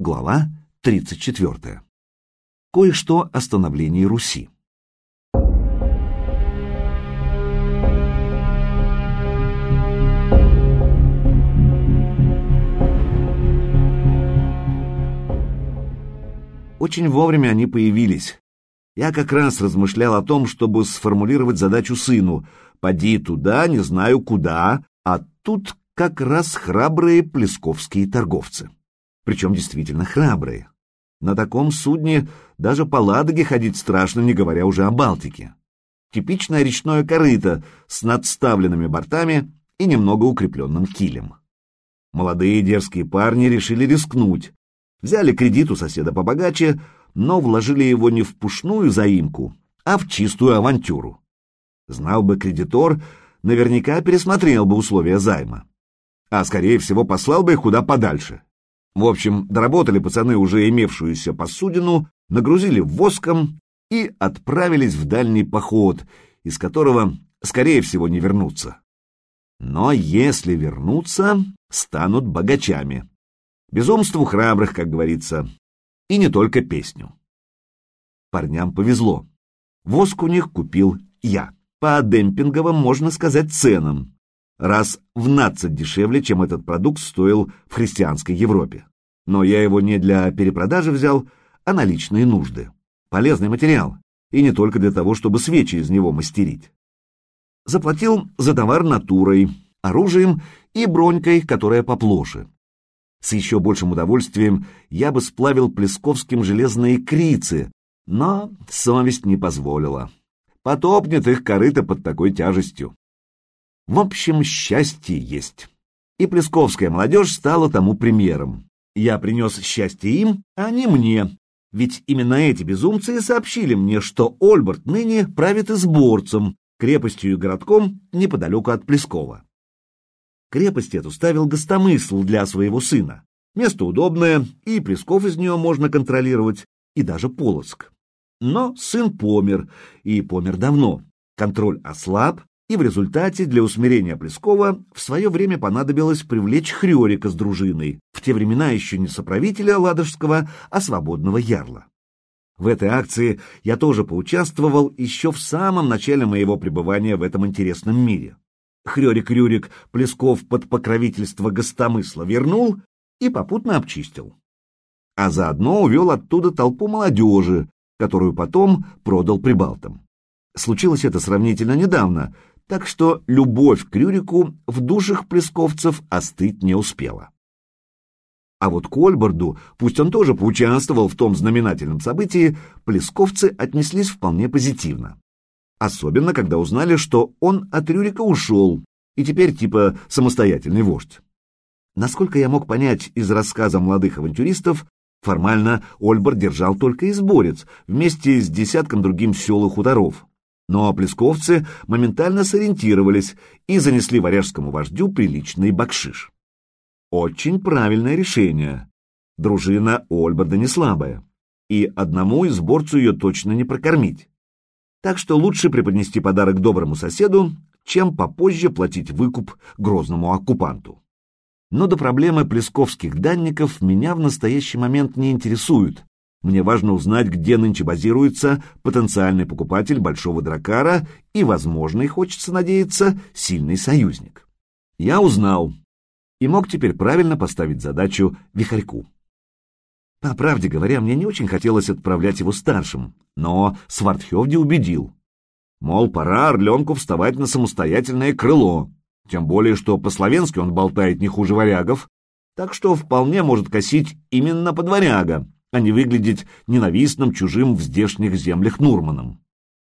Глава 34. Кое-что о становлении Руси. Очень вовремя они появились. Я как раз размышлял о том, чтобы сформулировать задачу сыну «Поди туда, не знаю куда», а тут как раз храбрые плесковские торговцы. Причем действительно храбрые. На таком судне даже по Ладоге ходить страшно, не говоря уже о Балтике. Типичное речное корыто с надставленными бортами и немного укрепленным килем. Молодые дерзкие парни решили рискнуть. Взяли кредит у соседа побогаче, но вложили его не в пушную заимку, а в чистую авантюру. Знал бы кредитор, наверняка пересмотрел бы условия займа. А, скорее всего, послал бы их куда подальше. В общем, доработали пацаны уже имевшуюся посудину, нагрузили воском и отправились в дальний поход, из которого, скорее всего, не вернутся. Но если вернутся, станут богачами. Безумству храбрых, как говорится. И не только песню. Парням повезло. Воск у них купил я. По демпинговым, можно сказать, ценам. Раз в нацать дешевле, чем этот продукт стоил в христианской Европе. Но я его не для перепродажи взял, а на личные нужды. Полезный материал. И не только для того, чтобы свечи из него мастерить. Заплатил за товар натурой, оружием и бронькой, которая поплоше. С еще большим удовольствием я бы сплавил Плесковским железные крицы, но совесть не позволила. Потопнет их корыто под такой тяжестью. В общем, счастье есть. И Плесковская молодежь стала тому примером. Я принес счастье им, а не мне. Ведь именно эти безумцы сообщили мне, что Ольберт ныне правит изборцем, крепостью и городком неподалеку от Плескова. Крепость эту ставил гостомысл для своего сына. Место удобное, и Плесков из нее можно контролировать, и даже Полоцк. Но сын помер, и помер давно. Контроль ослаб, и в результате для усмирения Плескова в свое время понадобилось привлечь Хрёрика с дружиной, в те времена еще не соправителя Ладожского, а свободного ярла. В этой акции я тоже поучаствовал еще в самом начале моего пребывания в этом интересном мире. Хрёрик-Рюрик Плесков под покровительство гостомысла вернул и попутно обчистил. А заодно увел оттуда толпу молодежи, которую потом продал прибалтам. Случилось это сравнительно недавно, так что любовь к Рюрику в душах плесковцев остыть не успела. А вот к Ольборду, пусть он тоже поучаствовал в том знаменательном событии, плесковцы отнеслись вполне позитивно. Особенно, когда узнали, что он от Рюрика ушел, и теперь типа самостоятельный вождь. Насколько я мог понять из рассказа молодых авантюристов, формально Ольборд держал только изборец, вместе с десятком другим сел и хуторов. Но плесковцы моментально сориентировались и занесли варяжскому вождю приличный бакшиш. Очень правильное решение. Дружина у Ольборда не слабая, и одному изборцу ее точно не прокормить. Так что лучше преподнести подарок доброму соседу, чем попозже платить выкуп грозному оккупанту. Но до проблемы плесковских данников меня в настоящий момент не интересуют. Мне важно узнать, где нынче базируется потенциальный покупатель большого дракара и, возможно, и хочется надеяться, сильный союзник. Я узнал и мог теперь правильно поставить задачу Вихарьку. По правде говоря, мне не очень хотелось отправлять его старшим, но Свардхевди убедил. Мол, пора Орленку вставать на самостоятельное крыло, тем более, что по-словенски он болтает не хуже варягов, так что вполне может косить именно под варяга, а не выглядеть ненавистным чужим в здешних землях Нурманом.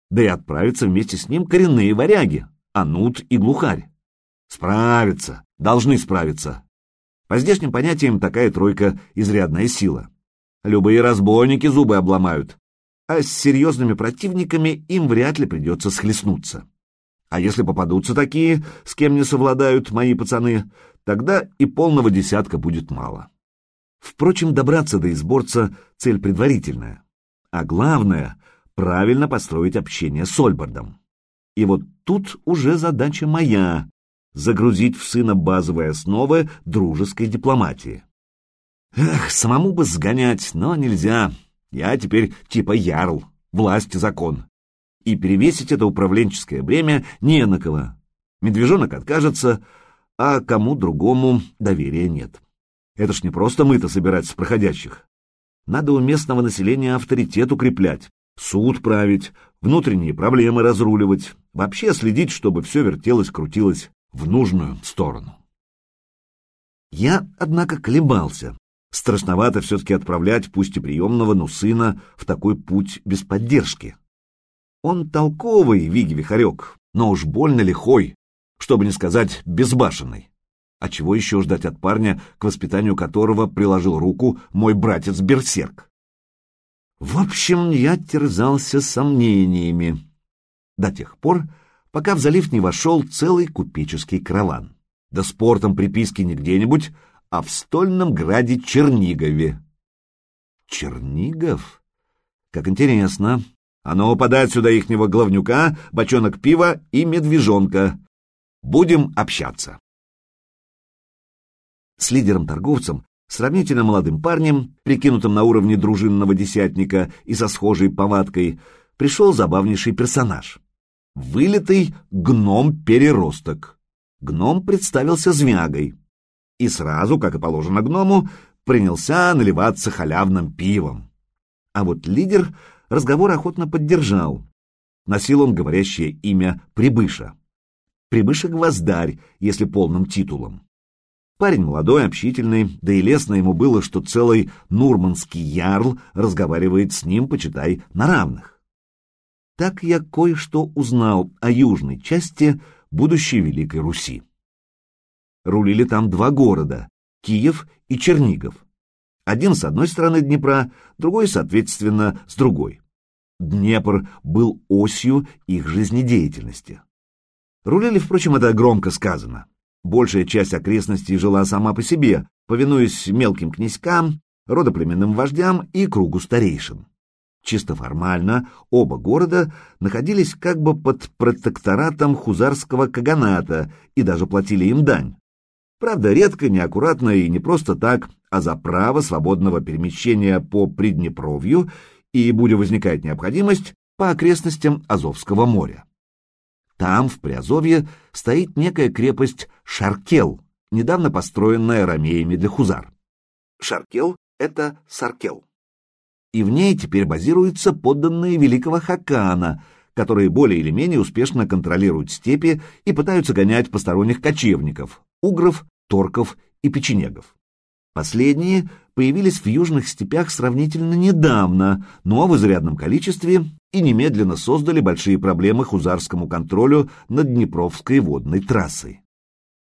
Да и отправиться вместе с ним коренные варяги, Анут и Глухарь. Справятся, должны справиться. По здешним понятиям такая тройка — изрядная сила. Любые разбойники зубы обломают, а с серьезными противниками им вряд ли придется схлестнуться. А если попадутся такие, с кем не совладают мои пацаны, тогда и полного десятка будет мало. Впрочем, добраться до изборца — цель предварительная. А главное — правильно построить общение с Ольбардом. И вот тут уже задача моя — загрузить в сына базовые основы дружеской дипломатии. Эх, самому бы сгонять, но нельзя. Я теперь типа ярл, власть и закон. И перевесить это управленческое бремя не на кого. Медвежонок откажется, а кому другому доверия нет. Это ж не просто мы-то собирать с проходящих. Надо у местного населения авторитет укреплять, суд править, внутренние проблемы разруливать, вообще следить, чтобы все вертелось, крутилось в нужную сторону. Я, однако, колебался. Страшновато все-таки отправлять, пусть и приемного, но сына в такой путь без поддержки. Он толковый, Виги Вихарек, но уж больно лихой, чтобы не сказать безбашенный. А чего еще ждать от парня, к воспитанию которого приложил руку мой братец-берсерк? В общем, я терзался сомнениями. До тех пор, пока в залив не вошел целый купеческий караван. Да спортом приписки не где-нибудь, а в стольном граде Чернигове. Чернигов? Как интересно. А ну, подать сюда ихнего главнюка, бочонок пива и медвежонка. Будем общаться. С лидером-торговцем, сравнительно молодым парнем, прикинутым на уровне дружинного десятника и со схожей повадкой, пришел забавнейший персонаж. Вылитый гном-переросток. Гном представился змягой. И сразу, как и положено гному, принялся наливаться халявным пивом. А вот лидер разговор охотно поддержал. Носил он говорящее имя Прибыша. Прибыша-гвоздарь, если полным титулом. Парень молодой, общительный, да и лестно ему было, что целый нурманский ярл разговаривает с ним, почитай, на равных. Так я кое-что узнал о южной части будущей Великой Руси. Рулили там два города — Киев и Чернигов. Один с одной стороны Днепра, другой, соответственно, с другой. Днепр был осью их жизнедеятельности. Рулили, впрочем, это громко сказано. Большая часть окрестностей жила сама по себе, повинуясь мелким князькам, родоплеменным вождям и кругу старейшин. Чисто формально оба города находились как бы под протекторатом хузарского каганата и даже платили им дань. Правда, редко, неаккуратно и не просто так, а за право свободного перемещения по Приднепровью и, будь возникать необходимость, по окрестностям Азовского моря. Там, в Приазовье, стоит некая крепость Шаркел, недавно построенная ромеями для хузар. Шаркел — это Саркел. И в ней теперь базируются подданные великого Хакана, которые более или менее успешно контролируют степи и пытаются гонять посторонних кочевников, угров, торков и печенегов. Последние появились в южных степях сравнительно недавно, но в изрядном количестве и немедленно создали большие проблемы хузарскому контролю над Днепровской водной трассой.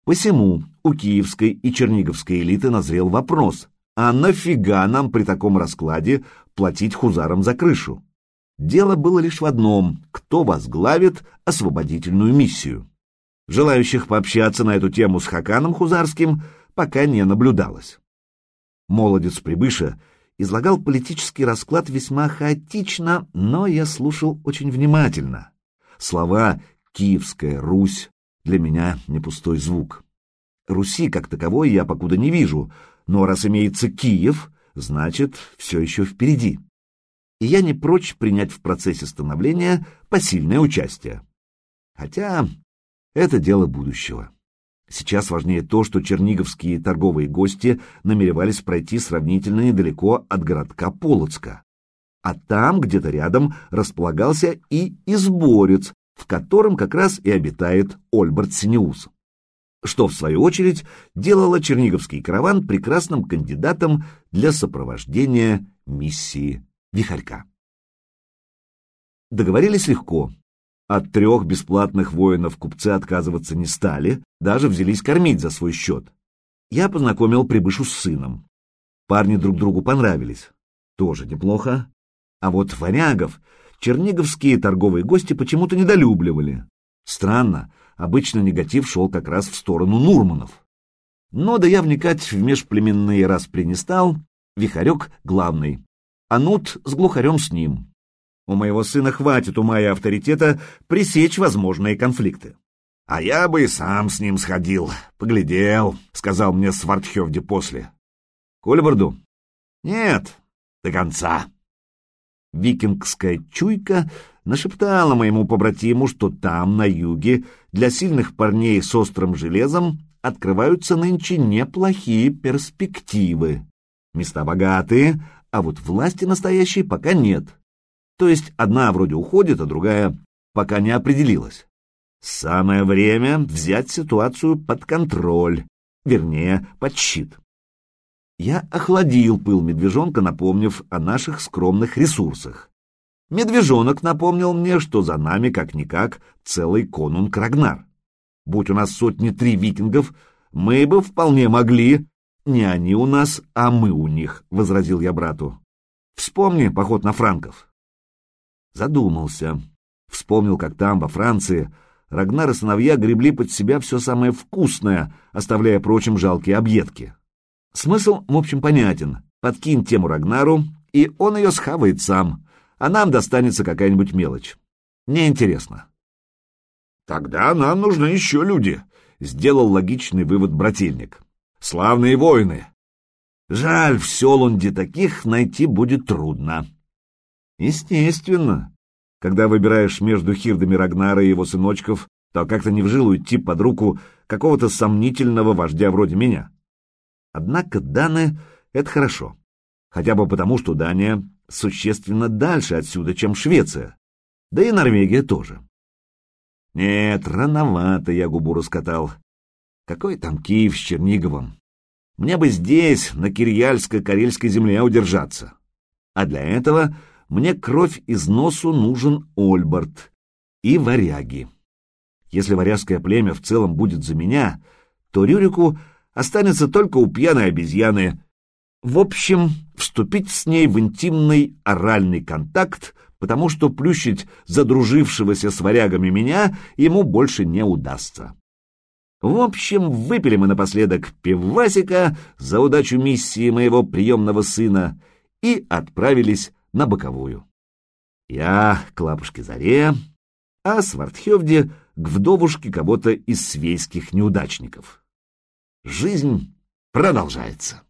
Посему у киевской и черниговской элиты назрел вопрос, а нафига нам при таком раскладе платить хузарам за крышу? Дело было лишь в одном – кто возглавит освободительную миссию. Желающих пообщаться на эту тему с Хаканом Хузарским пока не наблюдалось. Молодец Прибыша излагал политический расклад весьма хаотично, но я слушал очень внимательно. Слова «Киевская Русь» для меня не пустой звук. Руси как таковой я покуда не вижу, но раз имеется Киев, значит, все еще впереди. И я не прочь принять в процессе становления посильное участие. Хотя это дело будущего. Сейчас важнее то, что черниговские торговые гости намеревались пройти сравнительно недалеко от городка Полоцка. А там, где-то рядом, располагался и изборец, в котором как раз и обитает Ольберт Синеус. Что, в свою очередь, делало черниговский караван прекрасным кандидатом для сопровождения миссии Вихарька. Договорились легко. От трех бесплатных воинов купцы отказываться не стали, даже взялись кормить за свой счет. Я познакомил прибышу с сыном. Парни друг другу понравились. Тоже неплохо. А вот варягов черниговские торговые гости почему-то недолюбливали. Странно, обычно негатив шел как раз в сторону Нурманов. Но да я вникать в межплеменные распри не стал, Вихарек главный, а Нут с глухарем с ним. У моего сына хватит ума и авторитета пресечь возможные конфликты. А я бы и сам с ним сходил, поглядел, сказал мне Свардхевди после. Кольборду? Нет, до конца. Викингская чуйка нашептала моему побратиму, что там, на юге, для сильных парней с острым железом открываются нынче неплохие перспективы. Места богатые, а вот власти настоящей пока нет. То есть одна вроде уходит, а другая пока не определилась. Самое время взять ситуацию под контроль, вернее, под щит. Я охладил пыл медвежонка, напомнив о наших скромных ресурсах. Медвежонок напомнил мне, что за нами, как-никак, целый конунг Рагнар. Будь у нас сотни три викингов, мы бы вполне могли... Не они у нас, а мы у них, — возразил я брату. Вспомни поход на франков. Задумался. Вспомнил, как там, во Франции, Рагнар и сыновья гребли под себя все самое вкусное, оставляя прочим жалкие объедки. Смысл, в общем, понятен. Подкинь тему Рагнару, и он ее схавает сам, а нам достанется какая-нибудь мелочь. Мне интересно. Тогда нам нужны еще люди, — сделал логичный вывод брательник. Славные воины. Жаль, в Селунде таких найти будет трудно. Естественно. Когда выбираешь между хирдами Рагнара и его сыночков, то как-то не в жилу идти под руку какого-то сомнительного вождя вроде меня. Однако Даны — это хорошо. Хотя бы потому, что Дания существенно дальше отсюда, чем Швеция. Да и Норвегия тоже. Нет, рановато я губу раскатал. Какой там Киев с Черниговым? Мне бы здесь, на Кирьяльско-Карельской земле, удержаться. А для этого мне кровь из носу нужен Ольберт и варяги. Если варяжское племя в целом будет за меня, то Рюрику останется только у пьяной обезьяны. В общем, вступить с ней в интимный оральный контакт, потому что плющить задружившегося с варягами меня ему больше не удастся. В общем, выпили мы напоследок пивасика за удачу миссии моего приемного сына и отправились на боковую. Я к лапушке Заре, а Свардхевде к вдовушке кого-то из свейских неудачников. Жизнь продолжается.